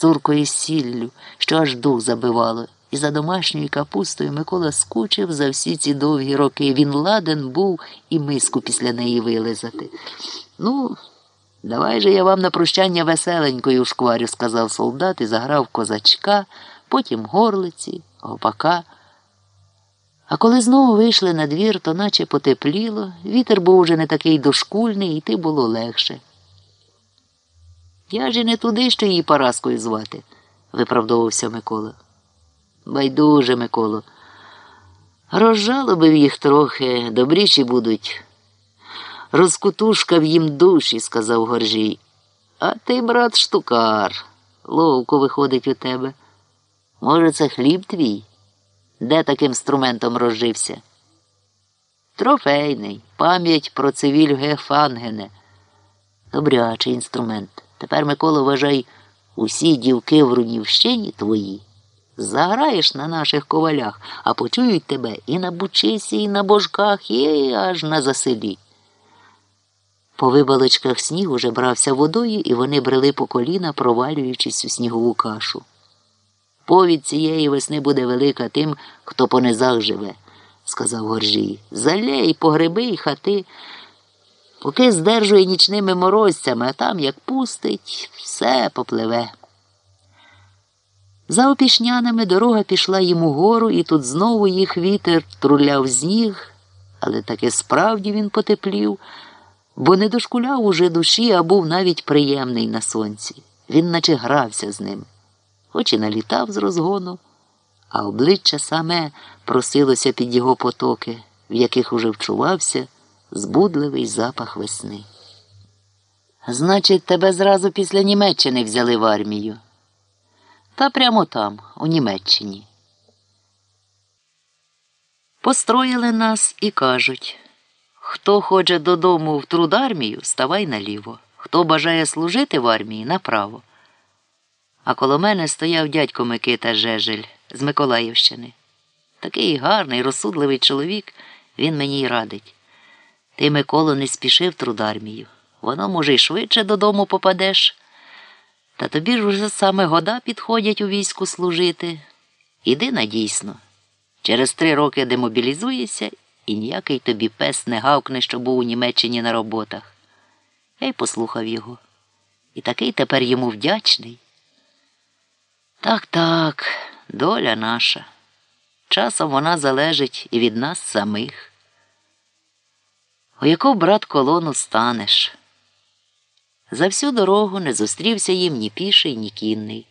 цуркою сіллю, що аж дух забивало. І за домашньою капустою Микола скучив за всі ці довгі роки. Він ладен був і миску після неї вилизати. Ну, давай же я вам на прощання веселенькою шкварю, сказав солдат і заграв козачка, потім горлиці, гопака. А коли знову вийшли на двір, то наче потепліло, вітер був уже не такий дошкульний, йти було легше. Я ж і не туди, що її Параскою звати, виправдовувався Микола. Байдуже, Миколо. Розжалобив їх трохи, добріші будуть. Розкутушкав їм душі, сказав Горжій. А ти, брат, штукар, ловко виходить у тебе. Може, це хліб твій? Де таким інструментом розжився? Трофейний, пам'ять про цивіль Гефангене. Добрячий інструмент. Тепер, Микола, вважай, усі дівки в Рунівщині твої. Заграєш на наших ковалях, а почують тебе і на бучисі, і на божках, і аж на заселі. По вибалочках сніг уже брався водою, і вони брели по коліна, провалюючись у снігову кашу. Повідь цієї весни буде велика тим, хто по низах живе, сказав Горжій. Залей, погреби й хати, поки здержує нічними морозцями, а там, як пустить, все попливе. За опішнянами дорога пішла їм угору, і тут знову їх вітер труляв сніг, але таки справді він потеплів, бо не дошкуляв уже душі, а був навіть приємний на сонці. Він наче грався з ним, хоч і налітав з розгону, а обличчя саме просилося під його потоки, в яких уже вчувався збудливий запах весни. Значить, тебе зразу після Німеччини взяли в армію. Та прямо там, у Німеччині. Построїли нас і кажуть хто хоче додому в трудармію, ставай наліво, хто бажає служити в армії направо. А коло мене стояв дядько Микита Жежель з Миколаївщини. Такий гарний, розсудливий чоловік, він мені й радить. Ти, Миколо, не спішив трудармію. Воно, може, й швидше додому попадеш. Та тобі ж уже саме года підходять у війську служити. Іди надійсно. Через три роки демобілізуєшся і ніякий тобі пес не гавкне, що був у Німеччині на роботах. Я й послухав його. І такий тепер йому вдячний. Так, так, доля наша. Часом вона залежить і від нас самих. У яку брат колону станеш? За всю дорогу не зустрівся їм ні піший, ні кінний.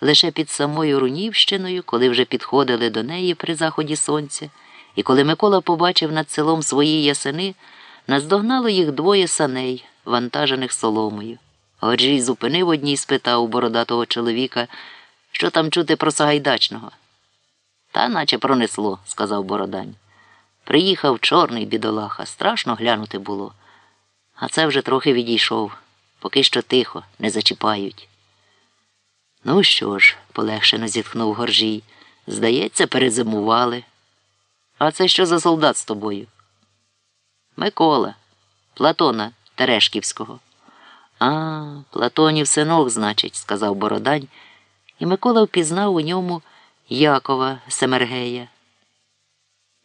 Лише під самою Рунівщиною, коли вже підходили до неї при заході сонця, і коли Микола побачив над селом свої ясени, наздогнало їх двоє саней, вантажених соломою. Горжій зупинив одній спитав у бородатого чоловіка, що там чути про Сагайдачного. Та наче пронесло, сказав Бородань. Приїхав чорний бідолаха, страшно глянути було. А це вже трохи відійшов. Поки що тихо, не зачіпають. Ну що ж, полегшено зітхнув Горжій. Здається, перезимували. А це що за солдат з тобою? Микола, Платона Терешківського. А, Платонів синок, значить, сказав Бородань, і Микола впізнав у ньому Якова Семергея.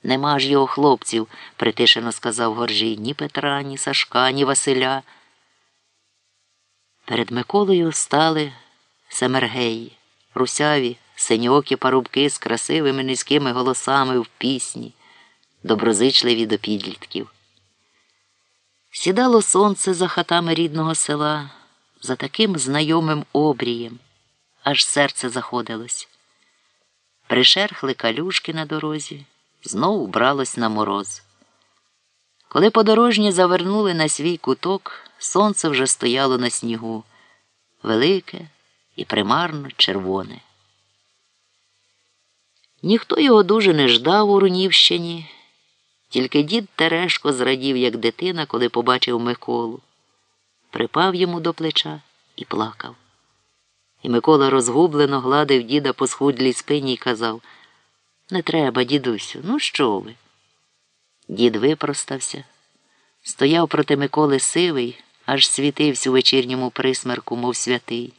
Нема ж його хлопців, притишено сказав Горжій, ні Петра, ні Сашка, ні Василя. Перед Миколою стали семергеї, русяві, синьокі парубки з красивими низькими голосами в пісні, доброзичливі до підлітків. Сідало сонце за хатами рідного села, за таким знайомим обрієм, аж серце заходилось. Пришерхли калюшки на дорозі, знову бралось на мороз. Коли подорожні завернули на свій куток, сонце вже стояло на снігу, велике і примарно червоне. Ніхто його дуже не ждав у Рунівщині, тільки дід Терешко зрадів, як дитина, коли побачив Миколу, припав йому до плеча і плакав. І Микола розгублено гладив діда по схудлій спині і казав Не треба, дідусю, ну що ви? Дід випростався, стояв проти Миколи сивий, аж світився у вечірньому присмерку, мов святий.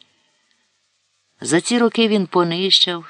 За ці роки він понищав,